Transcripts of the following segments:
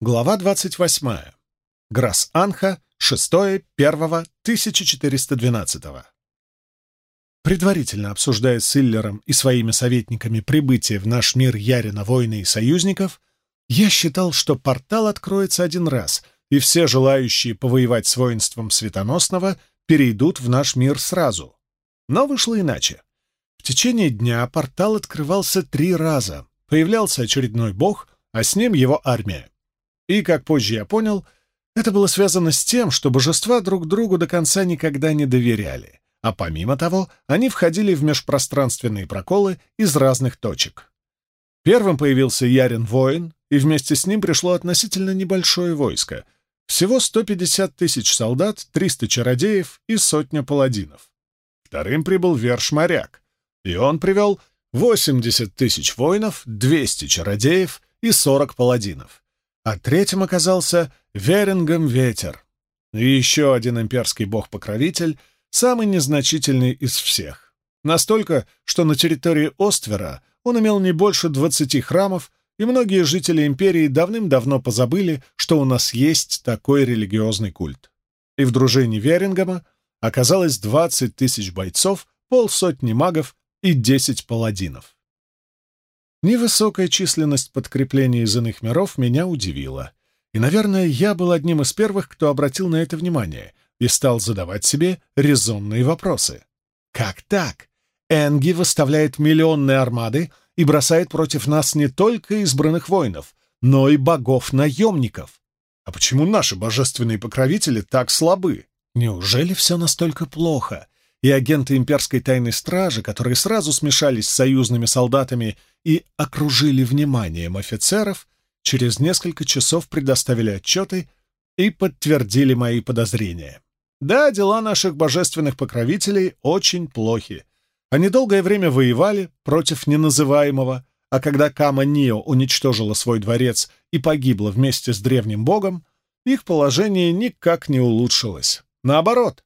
Глава 28. Грас-Анха, 6.1.1412. Предварительно обсуждая с Иллером и своими советниками прибытие в наш мир Ярина, воина и союзников, я считал, что портал откроется один раз, и все желающие повоевать с воинством Светоносного перейдут в наш мир сразу. Но вышло иначе. В течение дня портал открывался три раза. Появлялся очередной бог, а с ним его армия. И, как позже я понял, это было связано с тем, что божества друг другу до конца никогда не доверяли, а помимо того, они входили в межпространственные проколы из разных точек. Первым появился Ярин-воин, и вместе с ним пришло относительно небольшое войско, всего 150 тысяч солдат, 300 чародеев и сотня паладинов. Вторым прибыл Верш-моряк, и он привел 80 тысяч воинов, 200 чародеев и 40 паладинов а третьим оказался Верингом Ветер. И еще один имперский бог-покровитель, самый незначительный из всех. Настолько, что на территории Оствера он имел не больше двадцати храмов, и многие жители империи давным-давно позабыли, что у нас есть такой религиозный культ. И в дружине Верингома оказалось двадцать тысяч бойцов, полсотни магов и десять паладинов. Невысокая численность подкреплений из иных миров меня удивила. И, наверное, я был одним из первых, кто обратил на это внимание и стал задавать себе резонные вопросы. Как так? Энги выставляет миллионные армады и бросает против нас не только избранных воинов, но и богов-наемников. А почему наши божественные покровители так слабы? Неужели все настолько плохо? и агенты имперской тайной стражи, которые сразу смешались с союзными солдатами и окружили вниманием офицеров, через несколько часов предоставили отчеты и подтвердили мои подозрения. Да, дела наших божественных покровителей очень плохи. Они долгое время воевали против неназываемого, а когда Кама Нио уничтожила свой дворец и погибла вместе с древним богом, их положение никак не улучшилось. Наоборот,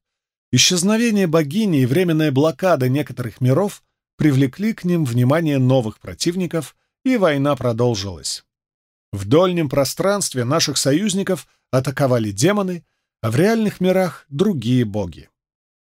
Исчезновение богини и временная блокада некоторых миров привлекли к ним внимание новых противников, и война продолжилась. В дольнем пространстве наших союзников атаковали демоны, а в реальных мирах — другие боги.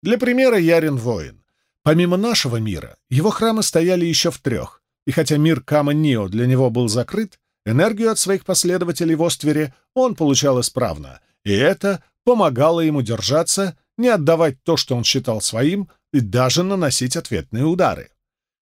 Для примера Ярин воин. Помимо нашего мира, его храмы стояли еще в трех, и хотя мир Кама-Нио для него был закрыт, энергию от своих последователей в Оствере он получал исправно, и это помогало ему держаться не отдавать то, что он считал своим, и даже наносить ответные удары.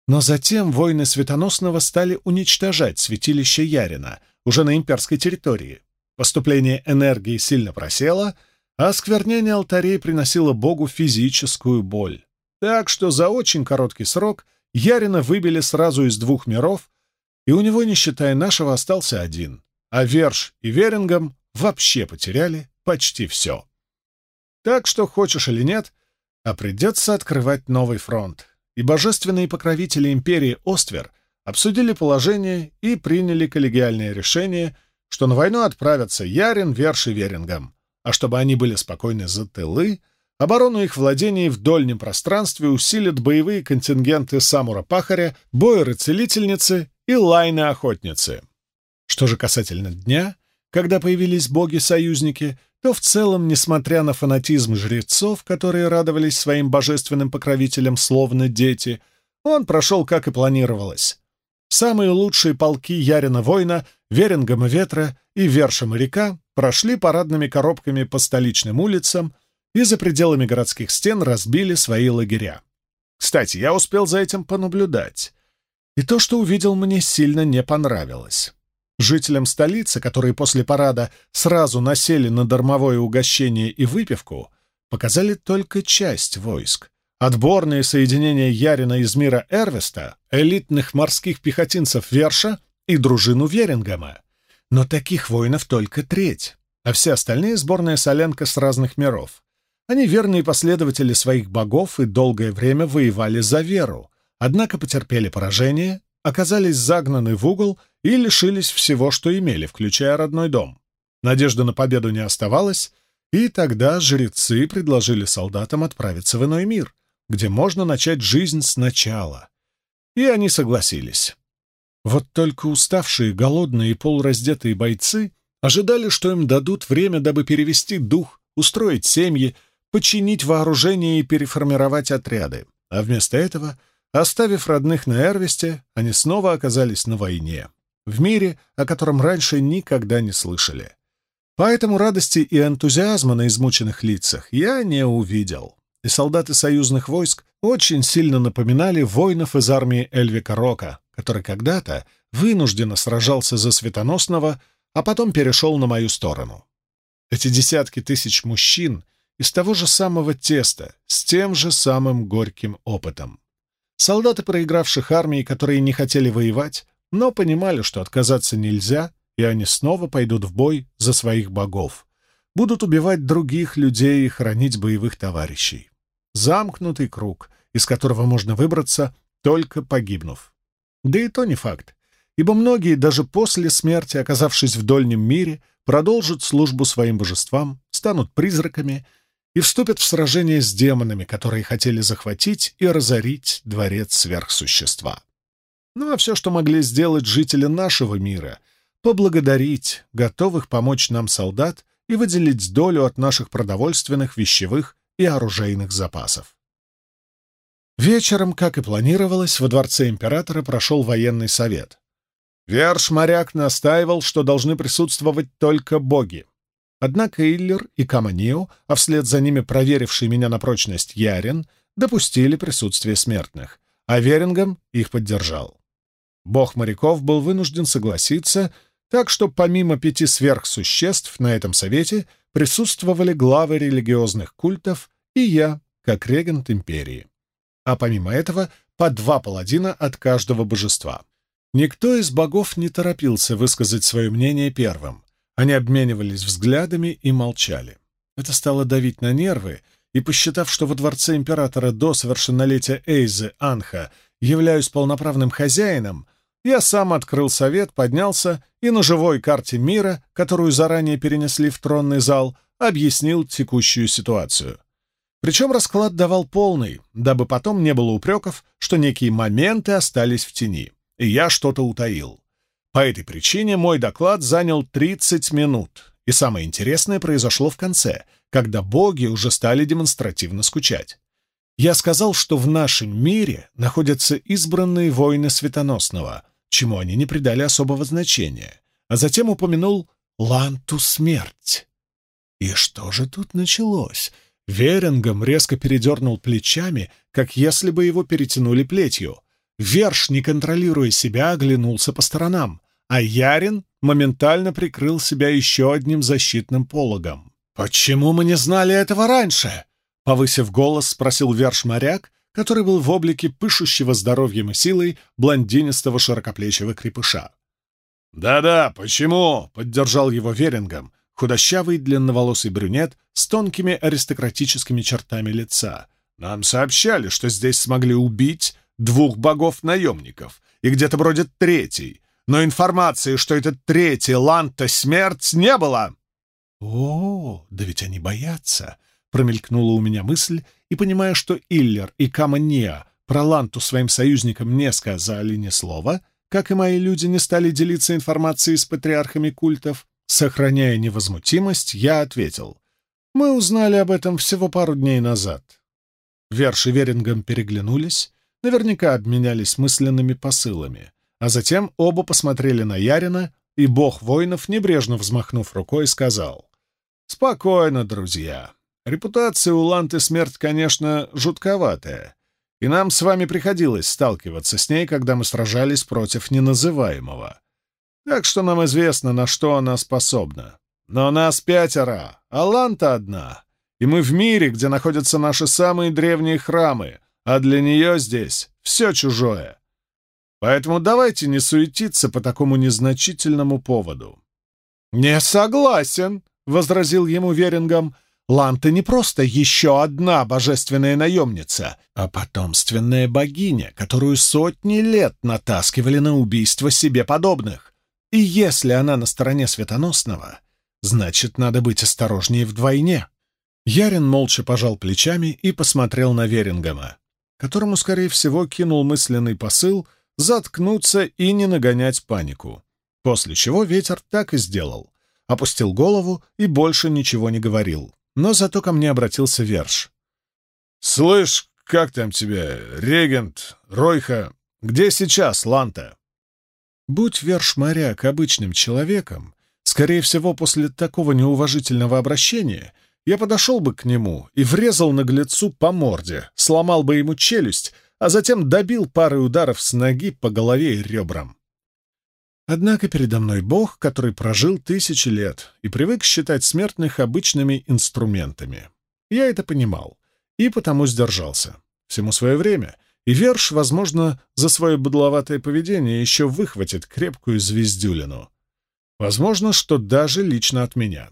Но затем воины Светоносного стали уничтожать святилище Ярина, уже на имперской территории. Поступление энергии сильно просело, а осквернение алтарей приносило богу физическую боль. Так что за очень короткий срок Ярина выбили сразу из двух миров, и у него, не считая нашего, остался один, а Верш и Верингом вообще потеряли почти все. Так что, хочешь или нет, а придется открывать новый фронт. И божественные покровители империи Оствер обсудили положение и приняли коллегиальное решение, что на войну отправятся Ярин, Верш и Верингом, а чтобы они были спокойны за тылы, оборону их владений в дольнем пространстве усилят боевые контингенты Самура-Пахаря, Бойеры-Целительницы и Лайны-Охотницы. Что же касательно дня, когда появились боги-союзники, то в целом, несмотря на фанатизм жрецов, которые радовались своим божественным покровителям словно дети, он прошел, как и планировалось. Самые лучшие полки Ярина Воина, Верингома Ветра и Верша Моряка прошли парадными коробками по столичным улицам и за пределами городских стен разбили свои лагеря. Кстати, я успел за этим понаблюдать. И то, что увидел, мне сильно не понравилось. Жителям столицы, которые после парада сразу насели на дармовое угощение и выпивку, показали только часть войск. Отборные соединения Ярина из мира Эрвеста, элитных морских пехотинцев Верша и дружину Верингема. Но таких воинов только треть, а все остальные — сборная солянка с разных миров. Они верные последователи своих богов и долгое время воевали за веру, однако потерпели поражение оказались загнаны в угол и лишились всего, что имели, включая родной дом. Надежды на победу не оставалось, и тогда жрецы предложили солдатам отправиться в иной мир, где можно начать жизнь сначала. И они согласились. Вот только уставшие, голодные и полураздетые бойцы Ожидали, что им дадут время, дабы перевести дух, устроить семьи, починить вооружение и переформировать отряды. А вместо этого, оставив родных на Эрвесте, они снова оказались на войне. В мире, о котором раньше никогда не слышали. Поэтому радости и энтузиазма на измученных лицах я не увидел. И солдаты союзных войск очень сильно напоминали воинов из армии Эльвика Рока, который когда-то вынужденно сражался за Светоносного, а потом перешел на мою сторону. Эти десятки тысяч мужчин из того же самого теста, с тем же самым горьким опытом. Солдаты проигравших армий, которые не хотели воевать, но понимали, что отказаться нельзя, и они снова пойдут в бой за своих богов, будут убивать других людей и хранить боевых товарищей. Замкнутый круг, из которого можно выбраться, только погибнув. Да и то не факт, ибо многие, даже после смерти, оказавшись в дольнем мире, продолжат службу своим божествам, станут призраками и вступят в сражение с демонами, которые хотели захватить и разорить дворец сверхсущества. Ну а все, что могли сделать жители нашего мира — поблагодарить готовых помочь нам солдат и выделить долю от наших продовольственных, вещевых и оружейных запасов. Вечером, как и планировалось, во дворце императора прошел военный совет. Верш-моряк настаивал, что должны присутствовать только боги. Однако Иллер и Каманио, а вслед за ними проверивший меня на прочность Ярин, допустили присутствие смертных, а Верингом их поддержал. Бог моряков был вынужден согласиться, так что помимо пяти сверхсуществ на этом совете присутствовали главы религиозных культов и я, как регент империи. А помимо этого по два паладина от каждого божества. Никто из богов не торопился высказать свое мнение первым. Они обменивались взглядами и молчали. Это стало давить на нервы, и, посчитав, что во дворце императора до совершеннолетия Эйзы Анха являюсь полноправным хозяином, я сам открыл совет, поднялся и на живой карте мира, которую заранее перенесли в тронный зал, объяснил текущую ситуацию. Причем расклад давал полный, дабы потом не было упреков, что некие моменты остались в тени, и я что-то утаил. По этой причине мой доклад занял 30 минут, и самое интересное произошло в конце, когда боги уже стали демонстративно скучать. Я сказал, что в нашем мире находятся избранные воины Светоносного, чему они не придали особого значения, а затем упомянул Ланту смерть. И что же тут началось? Верингом резко передернул плечами, как если бы его перетянули плетью. Верш, не контролируя себя, оглянулся по сторонам, а Ярин моментально прикрыл себя еще одним защитным пологом. «Почему мы не знали этого раньше?» Повысив голос, спросил Верш-моряк, который был в облике пышущего здоровьем и силой блондинистого широкоплечего крепыша. «Да-да, почему?» — поддержал его Верингом, худощавый длинноволосый брюнет с тонкими аристократическими чертами лица. «Нам сообщали, что здесь смогли убить двух богов-наемников, и где-то бродит третий, но информации, что этот третий Ланта смерть, не было!» «О, да ведь они боятся!» — промелькнула у меня мысль, и, понимая, что Иллер и Камания про Ланту своим союзникам не сказали ни слова, как и мои люди не стали делиться информацией с патриархами культов, сохраняя невозмутимость, я ответил. Мы узнали об этом всего пару дней назад. Верш и Верингом переглянулись, наверняка обменялись мысленными посылами, а затем оба посмотрели на Ярина, и бог воинов, небрежно взмахнув рукой, сказал «Спокойно, друзья. Репутация у Ланты смерть, конечно, жутковатая, и нам с вами приходилось сталкиваться с ней, когда мы сражались против неназываемого. Так что нам известно, на что она способна. Но нас пятеро, а Ланта одна, и мы в мире, где находятся наши самые древние храмы, а для нее здесь все чужое. Поэтому давайте не суетиться по такому незначительному поводу». «Не согласен», — возразил ему Верингом, — Ланта не просто еще одна божественная наемница, а потомственная богиня, которую сотни лет натаскивали на убийство себе подобных. И если она на стороне Светоносного, значит, надо быть осторожнее вдвойне. Ярин молча пожал плечами и посмотрел на Верингома, которому, скорее всего, кинул мысленный посыл заткнуться и не нагонять панику. После чего ветер так и сделал. опустил голову и больше ничего не говорил. Но зато ко мне обратился Верш. «Слышь, как там тебя, регент, Ройха? Где сейчас, Ланта?» Будь Верш моряк обычным человеком, скорее всего, после такого неуважительного обращения я подошел бы к нему и врезал наглецу по морде, сломал бы ему челюсть, а затем добил парой ударов с ноги по голове и ребрам. Однако передо мной Бог, который прожил тысячи лет и привык считать смертных обычными инструментами. Я это понимал и потому сдержался. Всему свое время, и Верш, возможно, за свое быдловатое поведение еще выхватит крепкую звездюлину. Возможно, что даже лично от меня.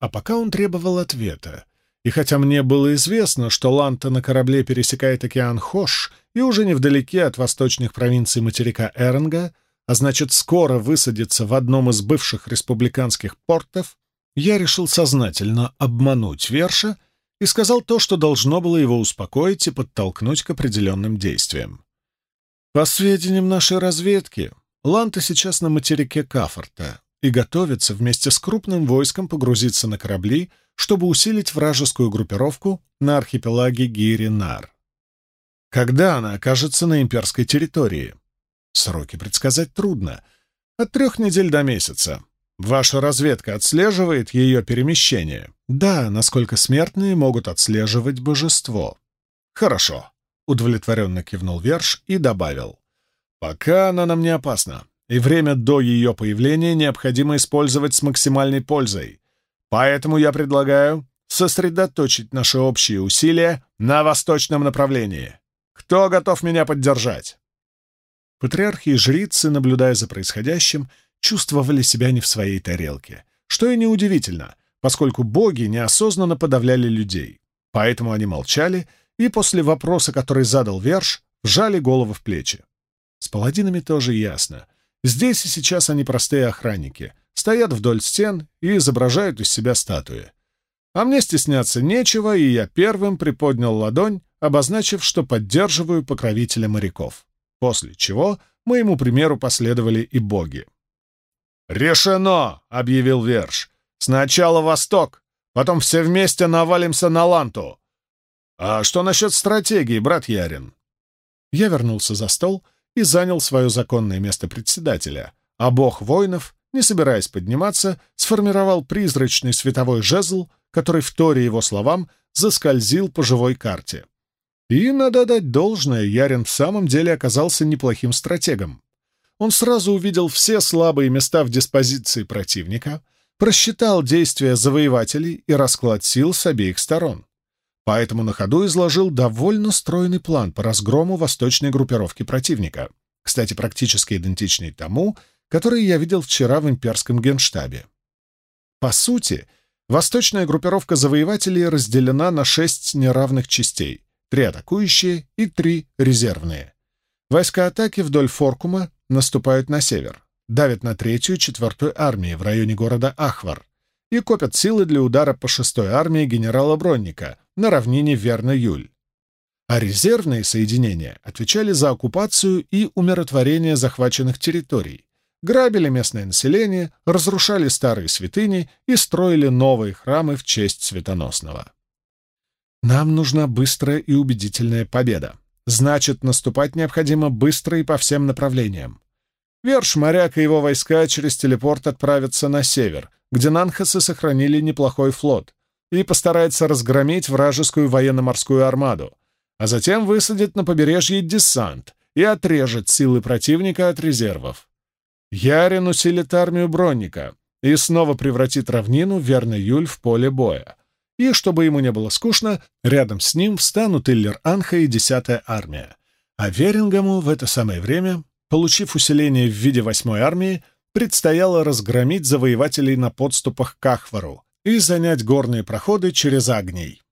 А пока он требовал ответа, и хотя мне было известно, что Ланта на корабле пересекает океан Хош и уже невдалеке от восточных провинций материка Эрнга, а значит, скоро высадится в одном из бывших республиканских портов, я решил сознательно обмануть Верша и сказал то, что должно было его успокоить и подтолкнуть к определенным действиям. По сведениям нашей разведки, Ланта сейчас на материке Кафорта и готовится вместе с крупным войском погрузиться на корабли, чтобы усилить вражескую группировку на архипелаге Гири-Нар. Когда она окажется на имперской территории? Сроки предсказать трудно. От трех недель до месяца. Ваша разведка отслеживает ее перемещение? Да, насколько смертные могут отслеживать божество. Хорошо. Удовлетворенно кивнул Верш и добавил. Пока она нам не опасна, и время до ее появления необходимо использовать с максимальной пользой. Поэтому я предлагаю сосредоточить наши общие усилия на восточном направлении. Кто готов меня поддержать? Патриархи и жрицы, наблюдая за происходящим, чувствовали себя не в своей тарелке, что и неудивительно, поскольку боги неосознанно подавляли людей. Поэтому они молчали и после вопроса, который задал Верш, вжали голову в плечи. С паладинами тоже ясно. Здесь и сейчас они простые охранники, стоят вдоль стен и изображают из себя статуи. А мне стесняться нечего, и я первым приподнял ладонь, обозначив, что поддерживаю покровителя моряков после чего моему примеру последовали и боги. «Решено!» — объявил Верш. «Сначала Восток, потом все вместе навалимся на Ланту. А что насчет стратегии, брат Ярин?» Я вернулся за стол и занял свое законное место председателя, а бог воинов, не собираясь подниматься, сформировал призрачный световой жезл, который, в торе его словам, заскользил по живой карте. И, надо дать должное, Ярин в самом деле оказался неплохим стратегом. Он сразу увидел все слабые места в диспозиции противника, просчитал действия завоевателей и расклад сил с обеих сторон. Поэтому на ходу изложил довольно стройный план по разгрому восточной группировки противника, кстати, практически идентичный тому, который я видел вчера в имперском генштабе. По сути, восточная группировка завоевателей разделена на шесть неравных частей — три атакующие и три резервные. Войска атаки вдоль Форкума наступают на север, давят на третью и четвертую армии в районе города Ахвар и копят силы для удара по шестой армии генерала Бронника на равнине Верна-Юль. А резервные соединения отвечали за оккупацию и умиротворение захваченных территорий, грабили местное население, разрушали старые святыни и строили новые храмы в честь Светоносного. Нам нужна быстрая и убедительная победа. Значит, наступать необходимо быстро и по всем направлениям. Верш, моряк и его войска через телепорт отправятся на север, где нанхасы сохранили неплохой флот, и постарается разгромить вражескую военно-морскую армаду, а затем высадит на побережье десант и отрежет силы противника от резервов. Ярин усилит армию Бронника и снова превратит равнину Верный Юль в поле боя, и, чтобы ему не было скучно, рядом с ним встанут Иллер Анха и десятая армия. А Верингому в это самое время, получив усиление в виде восьмой армии, предстояло разгромить завоевателей на подступах к Ахвару и занять горные проходы через Агний.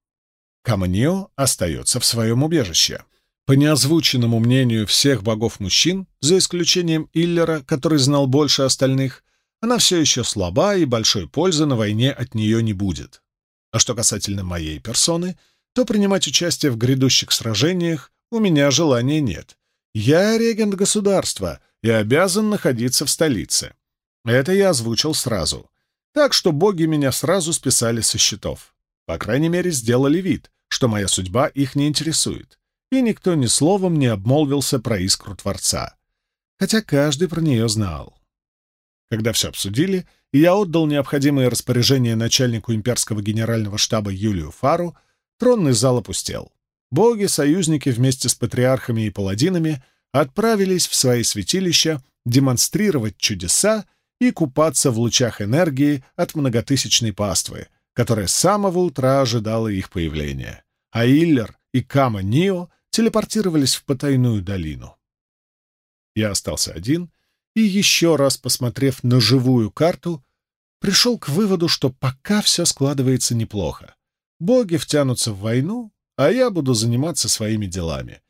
Камнио остается в своем убежище. По неозвученному мнению всех богов-мужчин, за исключением Иллера, который знал больше остальных, она все еще слаба, и большой пользы на войне от нее не будет. А что касательно моей персоны, то принимать участие в грядущих сражениях у меня желания нет. Я регент государства и обязан находиться в столице. Это я озвучил сразу. Так что боги меня сразу списали со счетов. По крайней мере, сделали вид, что моя судьба их не интересует. И никто ни словом не обмолвился про искру Творца. Хотя каждый про нее знал. Когда все обсудили, и я отдал необходимые распоряжения начальнику имперского генерального штаба Юлию Фару, тронный зал опустел. Боги-союзники вместе с патриархами и паладинами отправились в свои святилища демонстрировать чудеса и купаться в лучах энергии от многотысячной паствы, которая с самого утра ожидала их появления. А Иллер и Кама Нио телепортировались в потайную долину. Я остался один и, еще раз посмотрев на живую карту, пришел к выводу, что пока все складывается неплохо. Боги втянутся в войну, а я буду заниматься своими делами.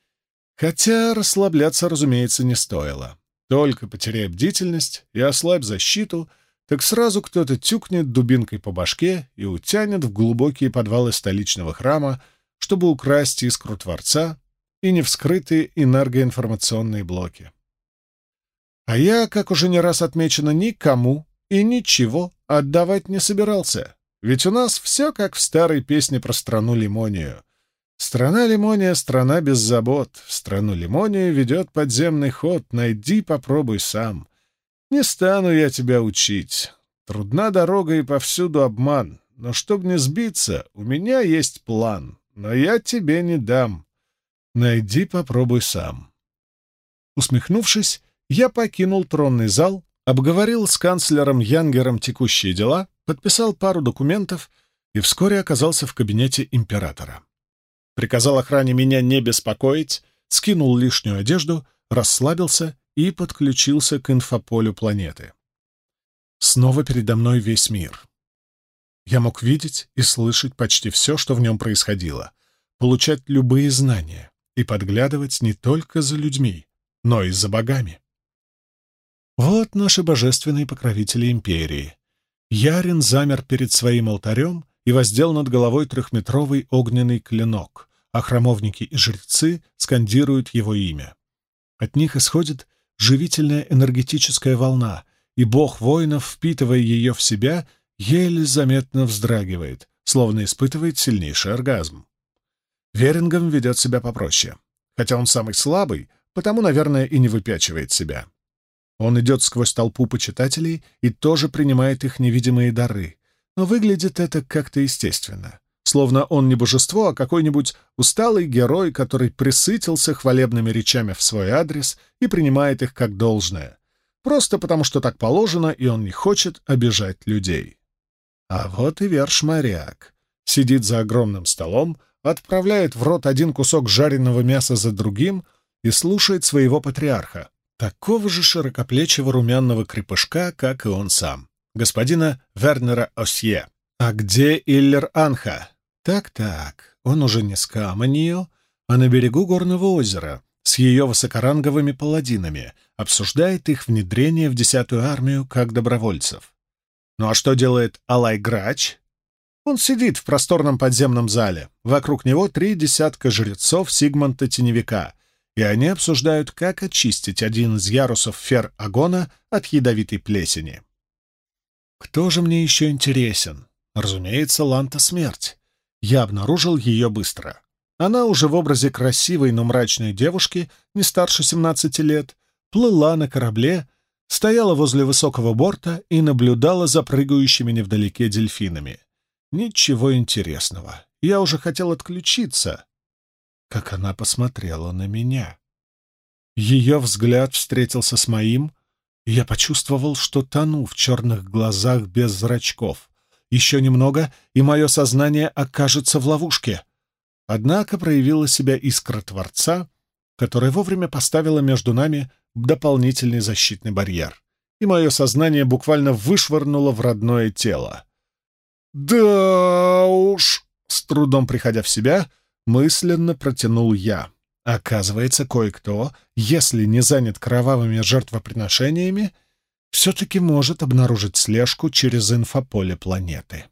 Хотя расслабляться, разумеется, не стоило. Только потеряй бдительность и ослабь защиту, так сразу кто-то тюкнет дубинкой по башке и утянет в глубокие подвалы столичного храма, чтобы украсть искру Творца и невскрытые энергоинформационные блоки. А я, как уже не раз отмечено, никому и ничего отдавать не собирался, ведь у нас все как в старой песне про страну Лимонию. Страна Лимония — страна без забот, в страну Лимонию ведет подземный ход, найди, попробуй сам. Не стану я тебя учить. Трудна дорога и повсюду обман, но чтоб не сбиться, у меня есть план, но я тебе не дам. Найди, попробуй сам. Усмехнувшись, я покинул тронный зал, обговорил с канцлером Янгером текущие дела, подписал пару документов и вскоре оказался в кабинете императора. Приказал охране меня не беспокоить, скинул лишнюю одежду, расслабился и подключился к инфополю планеты. Снова передо мной весь мир. Я мог видеть и слышать почти все, что в нем происходило, получать любые знания и подглядывать не только за людьми, но и за богами. Вот наши божественные покровители империи. Ярин замер перед своим алтарем и воздел над головой трехметровый огненный клинок, а храмовники и жрецы скандируют его имя. От них исходит живительная энергетическая волна, и бог воинов, впитывая ее в себя, еле заметно вздрагивает, словно испытывает сильнейший оргазм. Верингом ведет себя попроще. Хотя он самый слабый, потому, наверное, и не выпячивает себя. Он идет сквозь толпу почитателей и тоже принимает их невидимые дары. Но выглядит это как-то естественно. Словно он не божество, а какой-нибудь усталый герой, который присытился хвалебными речами в свой адрес и принимает их как должное. Просто потому, что так положено, и он не хочет обижать людей. А вот и верш-моряк. Сидит за огромным столом, отправляет в рот один кусок жареного мяса за другим и слушает своего патриарха, такого же широкоплечего румяного крепышка, как и он сам, господина Вернера Осье. А где Иллер Анха? Так-так, он уже не с Каманио, а на берегу горного озера, с ее высокоранговыми паладинами, обсуждает их внедрение в десятую армию как добровольцев. Ну а что делает Алай Грач? Он сидит в просторном подземном зале. Вокруг него три десятка жрецов Сигмонта Теневика, и они обсуждают, как очистить один из ярусов фер Агона от ядовитой плесени. Кто же мне еще интересен? Разумеется, Ланта Смерть. Я обнаружил ее быстро. Она уже в образе красивой, но мрачной девушки, не старше 17 лет, плыла на корабле, стояла возле высокого борта и наблюдала за прыгающими невдалеке дельфинами. Ничего интересного. Я уже хотел отключиться, как она посмотрела на меня. Ее взгляд встретился с моим, и я почувствовал, что тону в черных глазах без зрачков. Еще немного, и мое сознание окажется в ловушке. Однако проявила себя искра Творца, которая вовремя поставила между нами дополнительный защитный барьер, и мое сознание буквально вышвырнуло в родное тело. «Да уж!» — с трудом приходя в себя, мысленно протянул я. Оказывается, кое-кто, если не занят кровавыми жертвоприношениями, все-таки может обнаружить слежку через инфополе планеты.